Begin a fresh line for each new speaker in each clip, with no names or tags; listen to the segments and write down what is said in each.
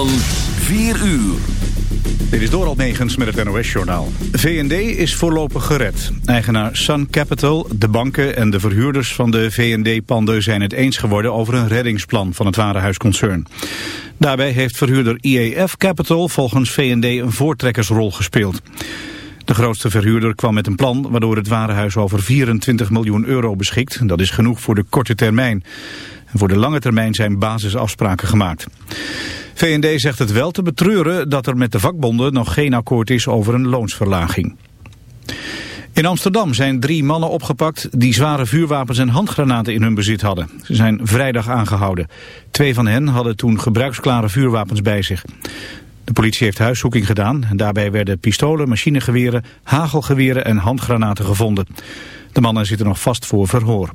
Van 4 uur.
Dit is Doral Negens met het NOS-journaal. VND is voorlopig gered. Eigenaar Sun Capital, de banken en de verhuurders van de VND-panden zijn het eens geworden over een reddingsplan van het warenhuisconcern. Daarbij heeft verhuurder IEF Capital volgens VND een voortrekkersrol gespeeld. De grootste verhuurder kwam met een plan waardoor het warenhuis over 24 miljoen euro beschikt. Dat is genoeg voor de korte termijn. En voor de lange termijn zijn basisafspraken gemaakt. VND zegt het wel te betreuren dat er met de vakbonden nog geen akkoord is over een loonsverlaging. In Amsterdam zijn drie mannen opgepakt die zware vuurwapens en handgranaten in hun bezit hadden. Ze zijn vrijdag aangehouden. Twee van hen hadden toen gebruiksklare vuurwapens bij zich. De politie heeft huiszoeking gedaan en daarbij werden pistolen, machinegeweren, hagelgeweren en handgranaten gevonden. De mannen zitten nog vast voor verhoor.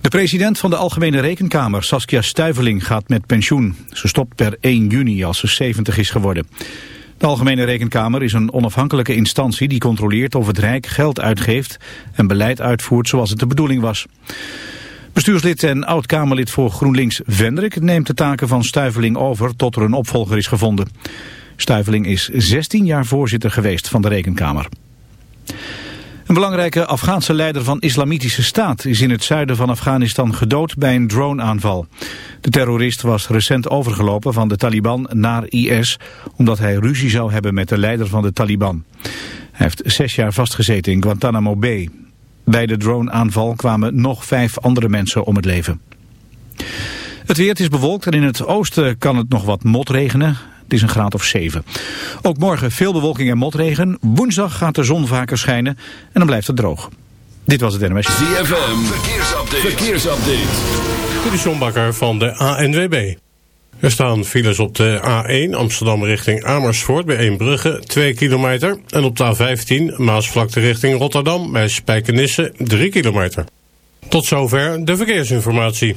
De president van de Algemene Rekenkamer, Saskia Stuiveling, gaat met pensioen. Ze stopt per 1 juni als ze 70 is geworden. De Algemene Rekenkamer is een onafhankelijke instantie die controleert of het Rijk geld uitgeeft en beleid uitvoert zoals het de bedoeling was. Bestuurslid en oud-Kamerlid voor GroenLinks Vendrik neemt de taken van Stuiveling over tot er een opvolger is gevonden. Stuiveling is 16 jaar voorzitter geweest van de Rekenkamer. Een belangrijke Afghaanse leider van islamitische staat is in het zuiden van Afghanistan gedood bij een droneaanval. De terrorist was recent overgelopen van de Taliban naar IS omdat hij ruzie zou hebben met de leider van de Taliban. Hij heeft zes jaar vastgezeten in Guantanamo Bay. Bij de droneaanval kwamen nog vijf andere mensen om het leven. Het weer is bewolkt en in het oosten kan het nog wat motregenen. Het is een graad of 7. Ook morgen veel bewolking en motregen. Woensdag gaat de zon vaker schijnen en dan blijft het droog. Dit was het NMS.
ZFM, verkeersupdate. verkeersupdate.
Dit is John Bakker van de ANWB. Er staan files op de A1 Amsterdam richting Amersfoort bij Eembrugge 2 kilometer. En op de A15 Maasvlakte richting Rotterdam bij Spijkenisse 3 kilometer. Tot zover de verkeersinformatie.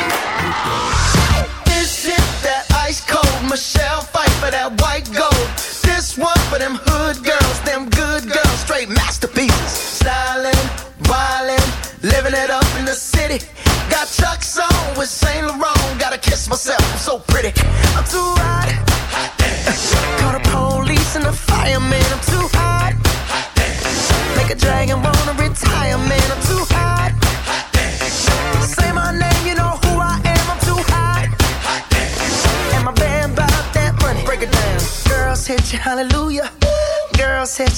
Them hood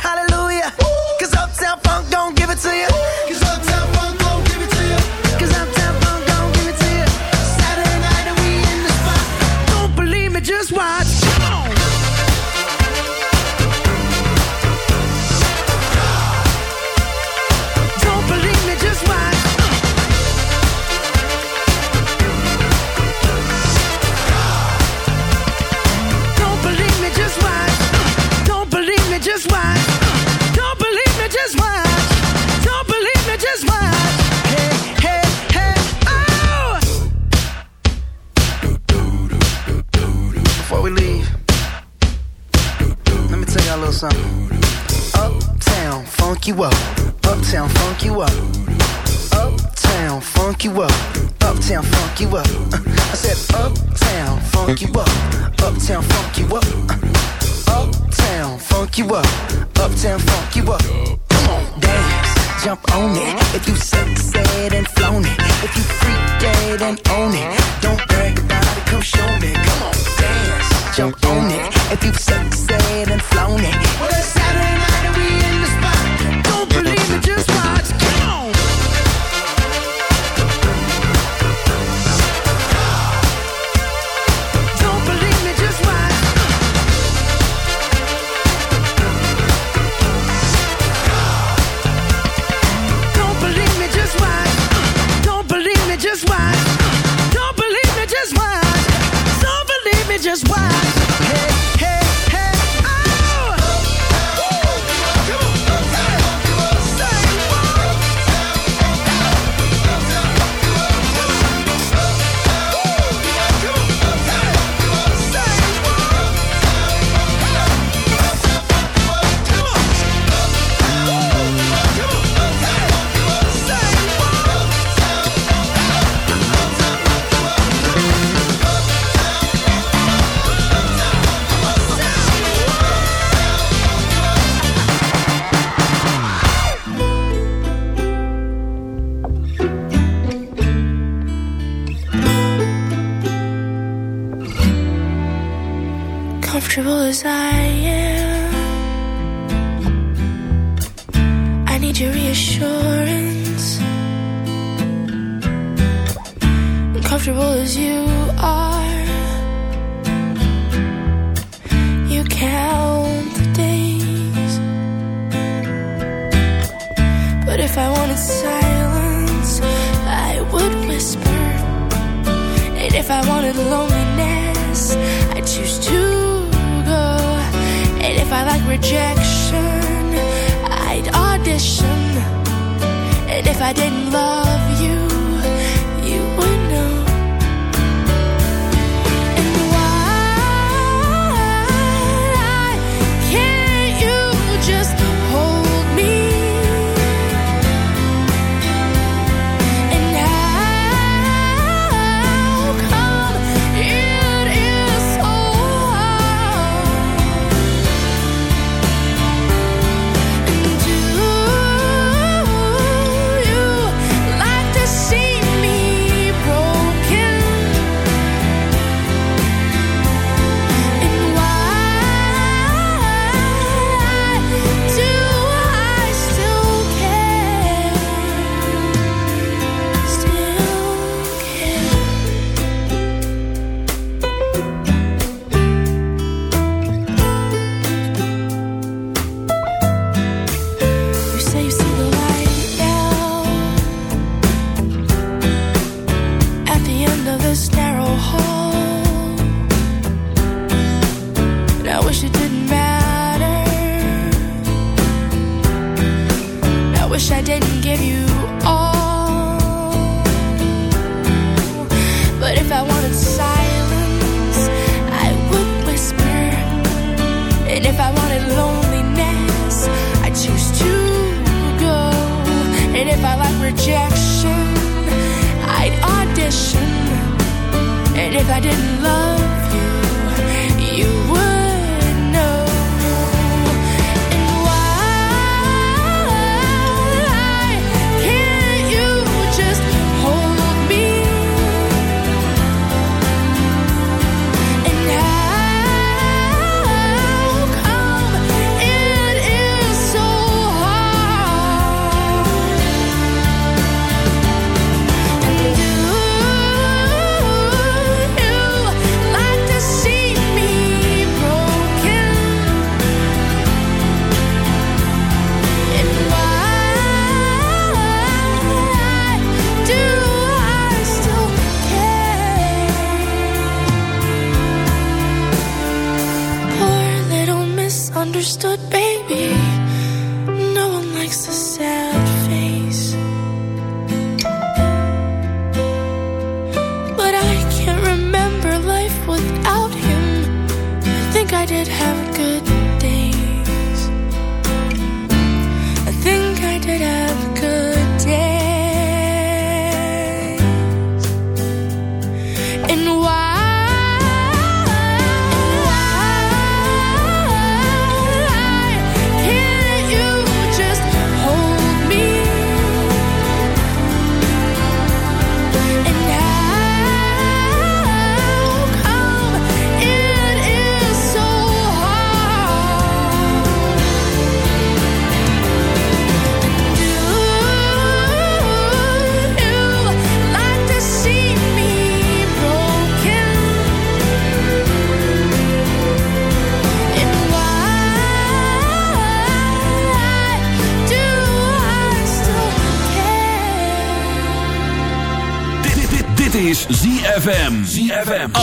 Hallelujah.
I
did have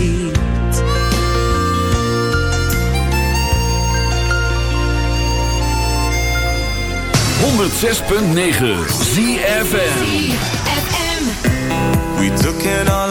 eet.
ZFM
We took it all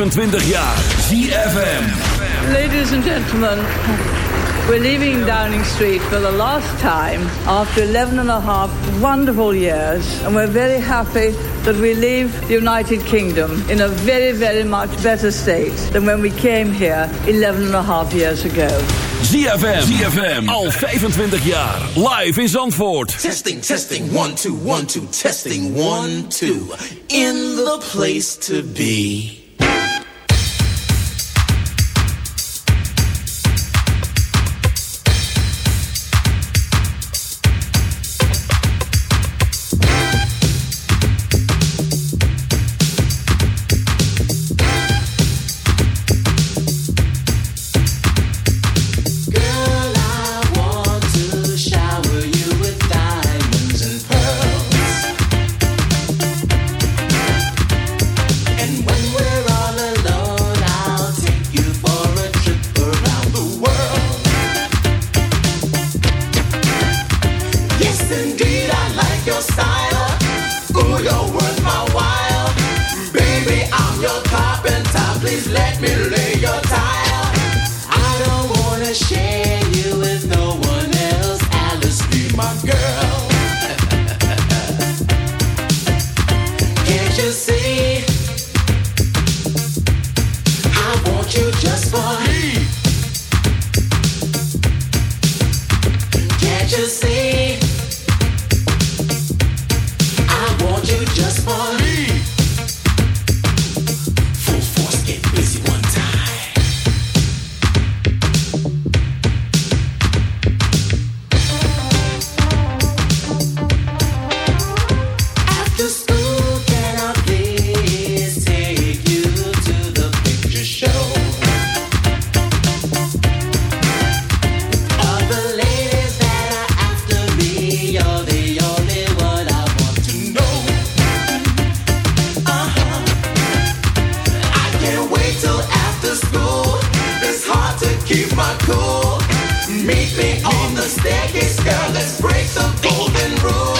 25 jaar. ZFM.
Ladies and gentlemen, we're leaving Downing Street for the last time after 11 and a half wonderful years. And we're very happy that we leave the United Kingdom in a very, very much better state than when we came here 11 and a half years ago.
ZFM. ZFM. Al 25 jaar. Live in Zandvoort.
Testing, testing. One, two, one, two. Testing, one, two. In the place to be. keep my cool. Meet me on the staircase, girl. Let's break the golden rule.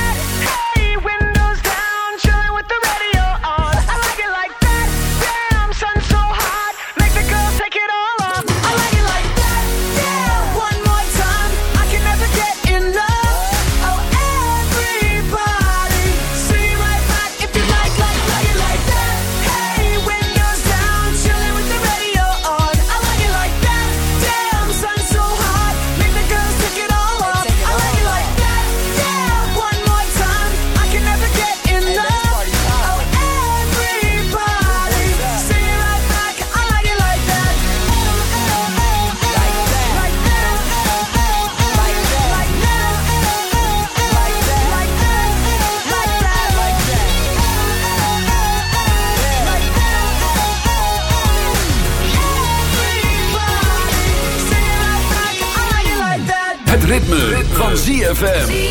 Ritme, van ZFM.